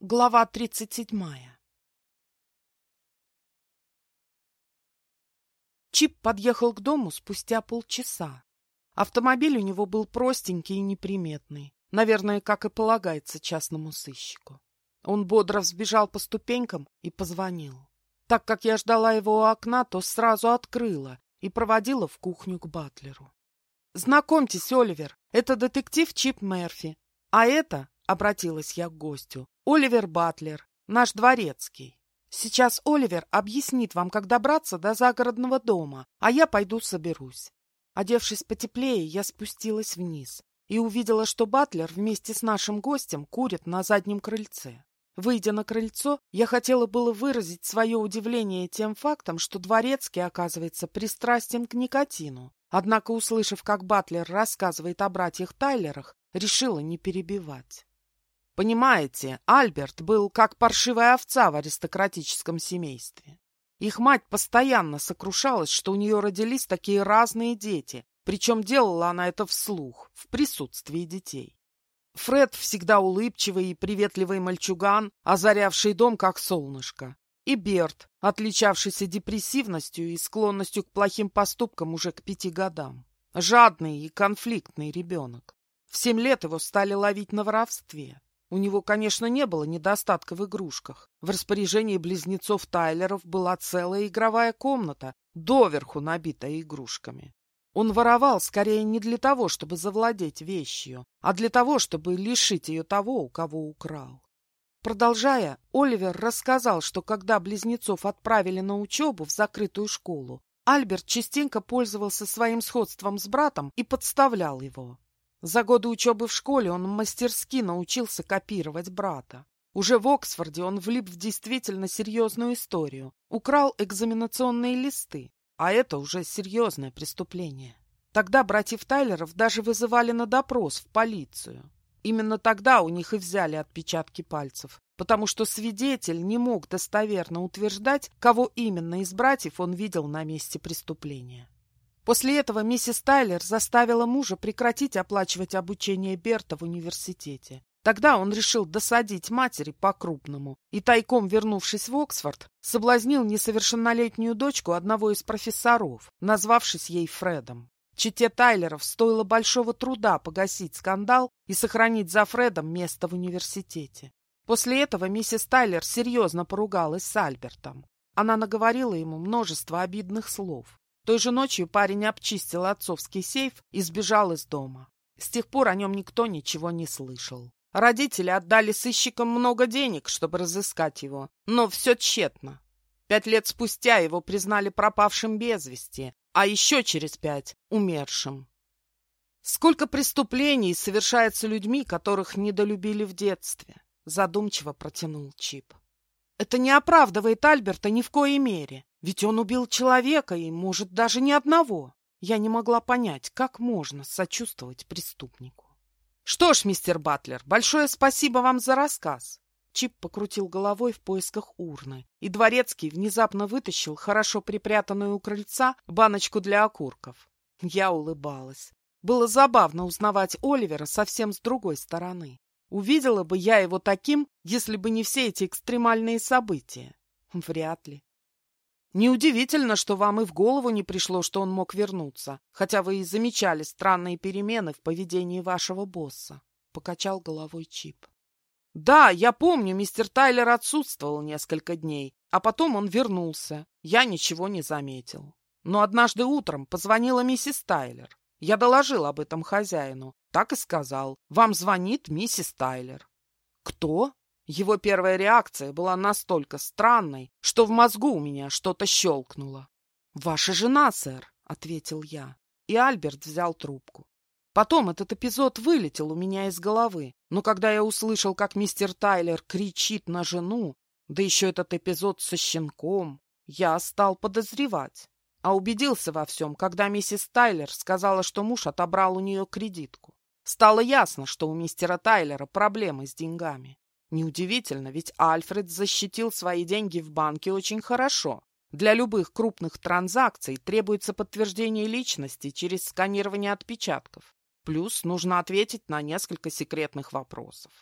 Глава тридцать седьмая Чип подъехал к дому спустя полчаса. Автомобиль у него был простенький и неприметный, наверное, как и полагается частному сыщику. Он бодро взбежал по ступенькам и позвонил. Так как я ждала его у окна, то сразу открыла и проводила в кухню к Батлеру. «Знакомьтесь, Оливер, это детектив Чип Мерфи, а это, — обратилась я к гостю, Оливер Батлер, наш дворецкий. Сейчас Оливер объяснит вам, как добраться до загородного дома, а я пойду соберусь. Одевшись потеплее, я спустилась вниз и увидела, что Батлер вместе с нашим гостем курит на заднем крыльце. Выйдя на крыльцо, я хотела было выразить свое удивление тем фактом, что дворецкий оказывается пристрастен к никотину. Однако, услышав, как Батлер рассказывает о братьях Тайлерах, решила не перебивать. Понимаете, Альберт был как паршивая овца в аристократическом семействе. Их мать постоянно сокрушалась, что у нее родились такие разные дети, причем делала она это вслух, в присутствии детей. Фред всегда улыбчивый и приветливый мальчуган, озарявший дом как солнышко. И Берт, отличавшийся депрессивностью и склонностью к плохим поступкам уже к пяти годам. Жадный и конфликтный ребенок. В семь лет его стали ловить на воровстве. У него, конечно, не было недостатка в игрушках. В распоряжении близнецов Тайлеров была целая игровая комната, доверху набитая игрушками. Он воровал скорее не для того, чтобы завладеть вещью, а для того, чтобы лишить ее того, у кого украл. Продолжая, Оливер рассказал, что когда близнецов отправили на учебу в закрытую школу, Альберт частенько пользовался своим сходством с братом и подставлял его. За годы учебы в школе он мастерски научился копировать брата. Уже в Оксфорде он влип в действительно серьезную историю, украл экзаменационные листы, а это уже серьезное преступление. Тогда братьев Тайлеров даже вызывали на допрос в полицию. Именно тогда у них и взяли отпечатки пальцев, потому что свидетель не мог достоверно утверждать, кого именно из братьев он видел на месте преступления. После этого миссис Тайлер заставила мужа прекратить оплачивать обучение Берта в университете. Тогда он решил досадить матери по-крупному и, тайком вернувшись в Оксфорд, соблазнил несовершеннолетнюю дочку одного из профессоров, назвавшись ей Фредом. Чите Тайлеров стоило большого труда погасить скандал и сохранить за Фредом место в университете. После этого миссис Тайлер серьезно поругалась с Альбертом. Она наговорила ему множество обидных слов. Той же ночью парень обчистил отцовский сейф и сбежал из дома. С тех пор о нем никто ничего не слышал. Родители отдали сыщикам много денег, чтобы разыскать его, но все тщетно. Пять лет спустя его признали пропавшим без вести, а еще через пять — умершим. Сколько преступлений совершается людьми, которых недолюбили в детстве? Задумчиво протянул Чип. Это не оправдывает Альберта ни в коей мере. Ведь он убил человека и, может, даже не одного. Я не могла понять, как можно сочувствовать преступнику. Что ж, мистер Батлер, большое спасибо вам за рассказ. Чип покрутил головой в поисках урны, и дворецкий внезапно вытащил хорошо припрятанную у крыльца баночку для окурков. Я улыбалась. Было забавно узнавать Оливера совсем с другой стороны. Увидела бы я его таким, если бы не все эти экстремальные события. Вряд ли. Неудивительно, что вам и в голову не пришло, что он мог вернуться, хотя вы и замечали странные перемены в поведении вашего босса, — покачал головой Чип. Да, я помню, мистер Тайлер отсутствовал несколько дней, а потом он вернулся. Я ничего не заметил. Но однажды утром позвонила миссис Тайлер. Я доложил об этом хозяину. Так и сказал. Вам звонит миссис Тайлер. Кто? Его первая реакция была настолько странной, что в мозгу у меня что-то щелкнуло. «Ваша жена, сэр», — ответил я. И Альберт взял трубку. Потом этот эпизод вылетел у меня из головы, но когда я услышал, как мистер Тайлер кричит на жену, да еще этот эпизод со щенком, я стал подозревать. А убедился во всем, когда миссис Тайлер сказала, что муж отобрал у нее кредитку. Стало ясно, что у мистера Тайлера проблемы с деньгами. Неудивительно, ведь Альфред защитил свои деньги в банке очень хорошо. Для любых крупных транзакций требуется подтверждение личности через сканирование отпечатков. Плюс нужно ответить на несколько секретных вопросов.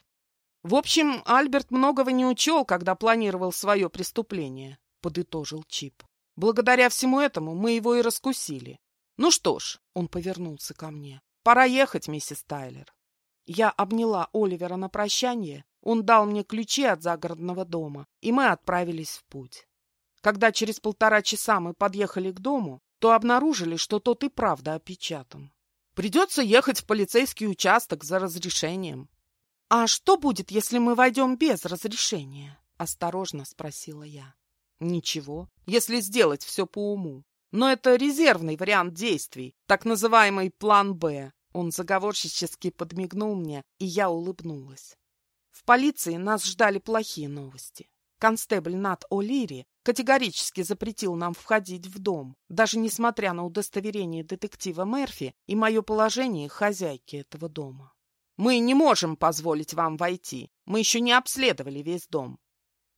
В общем, Альберт многого не учел, когда планировал свое преступление, подытожил Чип. Благодаря всему этому мы его и раскусили. Ну что ж, он повернулся ко мне. Пора ехать, миссис Тайлер. Я обняла Оливера на прощание, он дал мне ключи от загородного дома, и мы отправились в путь. Когда через полтора часа мы подъехали к дому, то обнаружили, что тот и правда опечатан. Придется ехать в полицейский участок за разрешением. — А что будет, если мы войдем без разрешения? — осторожно спросила я. — Ничего, если сделать все по уму. Но это резервный вариант действий, так называемый план «Б». Он заговорщически подмигнул мне, и я улыбнулась. В полиции нас ждали плохие новости. Констебль Нат О'Лири категорически запретил нам входить в дом, даже несмотря на удостоверение детектива Мерфи и мое положение хозяйки этого дома. «Мы не можем позволить вам войти. Мы еще не обследовали весь дом».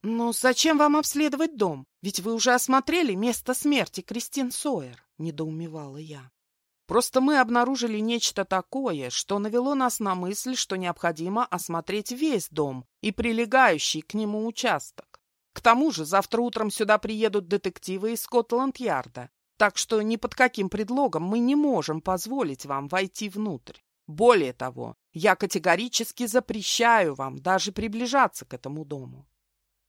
«Но зачем вам обследовать дом? Ведь вы уже осмотрели место смерти Кристин Сойер», — недоумевала я. «Просто мы обнаружили нечто такое, что навело нас на мысль, что необходимо осмотреть весь дом и прилегающий к нему участок. К тому же завтра утром сюда приедут детективы из Скотланд-Ярда, так что ни под каким предлогом мы не можем позволить вам войти внутрь. Более того, я категорически запрещаю вам даже приближаться к этому дому.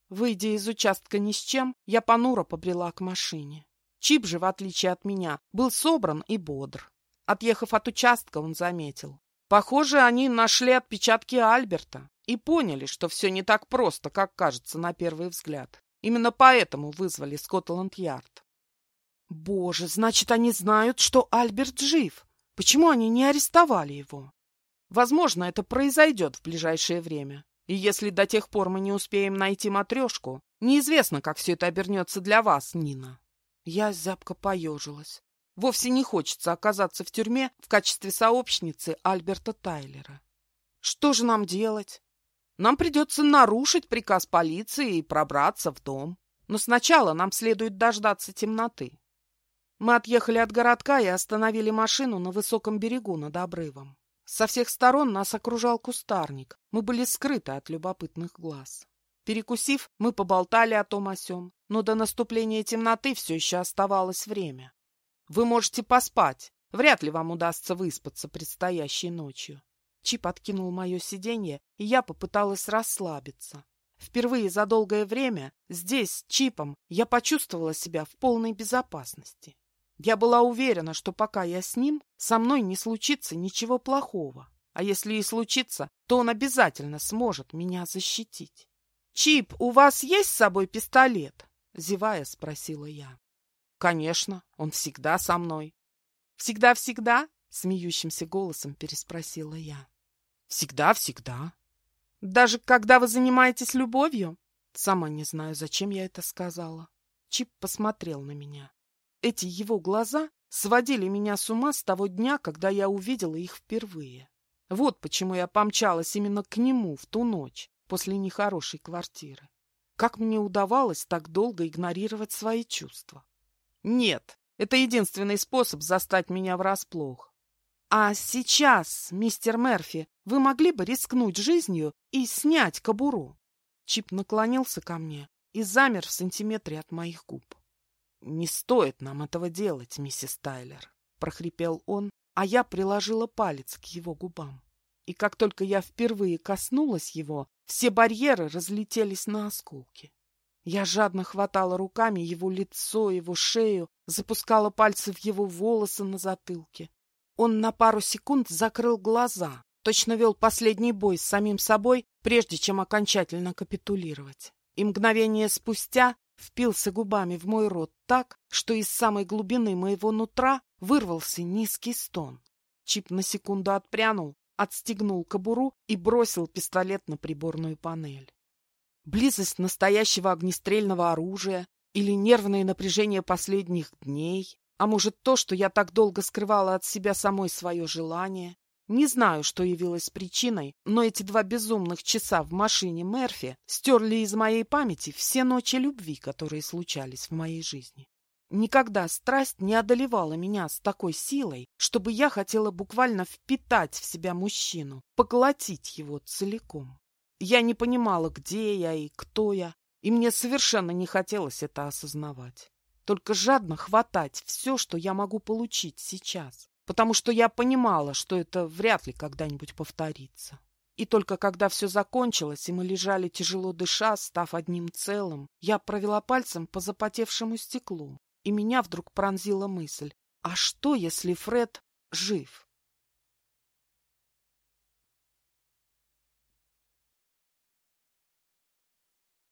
Выйдя из участка ни с чем, я понуро побрела к машине. Чип же, в отличие от меня, был собран и бодр. Отъехав от участка, он заметил. Похоже, они нашли отпечатки Альберта и поняли, что все не так просто, как кажется на первый взгляд. Именно поэтому вызвали Скотланд-Ярд. Боже, значит, они знают, что Альберт жив. Почему они не арестовали его? Возможно, это произойдет в ближайшее время. И если до тех пор мы не успеем найти матрешку, неизвестно, как все это обернется для вас, Нина. Я зябко поежилась. Вовсе не хочется оказаться в тюрьме в качестве сообщницы Альберта Тайлера. Что же нам делать? Нам придется нарушить приказ полиции и пробраться в дом. Но сначала нам следует дождаться темноты. Мы отъехали от городка и остановили машину на высоком берегу над обрывом. Со всех сторон нас окружал кустарник. Мы были скрыты от любопытных глаз. Перекусив, мы поболтали о том о сём, но до наступления темноты все еще оставалось время. Вы можете поспать. Вряд ли вам удастся выспаться предстоящей ночью. Чип откинул мое сиденье, и я попыталась расслабиться. Впервые за долгое время здесь, с Чипом, я почувствовала себя в полной безопасности. Я была уверена, что пока я с ним, со мной не случится ничего плохого. А если и случится, то он обязательно сможет меня защитить. «Чип, у вас есть с собой пистолет?» — зевая спросила я. «Конечно, он всегда со мной». «Всегда-всегда?» — смеющимся голосом переспросила я. «Всегда-всегда». «Даже когда вы занимаетесь любовью?» Сама не знаю, зачем я это сказала. Чип посмотрел на меня. Эти его глаза сводили меня с ума с того дня, когда я увидела их впервые. Вот почему я помчалась именно к нему в ту ночь после нехорошей квартиры. Как мне удавалось так долго игнорировать свои чувства? Нет, это единственный способ застать меня врасплох. А сейчас, мистер Мерфи, вы могли бы рискнуть жизнью и снять кобуру? Чип наклонился ко мне и замер в сантиметре от моих губ. «Не стоит нам этого делать, миссис Тайлер», — прохрипел он, а я приложила палец к его губам. И как только я впервые коснулась его, все барьеры разлетелись на осколки. Я жадно хватала руками его лицо, его шею, запускала пальцы в его волосы на затылке. Он на пару секунд закрыл глаза, точно вел последний бой с самим собой, прежде чем окончательно капитулировать. И мгновение спустя впился губами в мой рот так, что из самой глубины моего нутра вырвался низкий стон. Чип на секунду отпрянул, отстегнул кобуру и бросил пистолет на приборную панель. Близость настоящего огнестрельного оружия или нервное напряжение последних дней а может, то, что я так долго скрывала от себя самой свое желание? Не знаю, что явилось причиной, но эти два безумных часа в машине Мерфи стерли из моей памяти все ночи любви, которые случались в моей жизни. Никогда страсть не одолевала меня с такой силой, чтобы я хотела буквально впитать в себя мужчину, поглотить его целиком. Я не понимала, где я и кто я, и мне совершенно не хотелось это осознавать. Только жадно хватать все, что я могу получить сейчас, потому что я понимала, что это вряд ли когда-нибудь повторится. И только когда все закончилось, и мы лежали тяжело дыша, став одним целым, я провела пальцем по запотевшему стеклу, и меня вдруг пронзила мысль, а что, если Фред жив?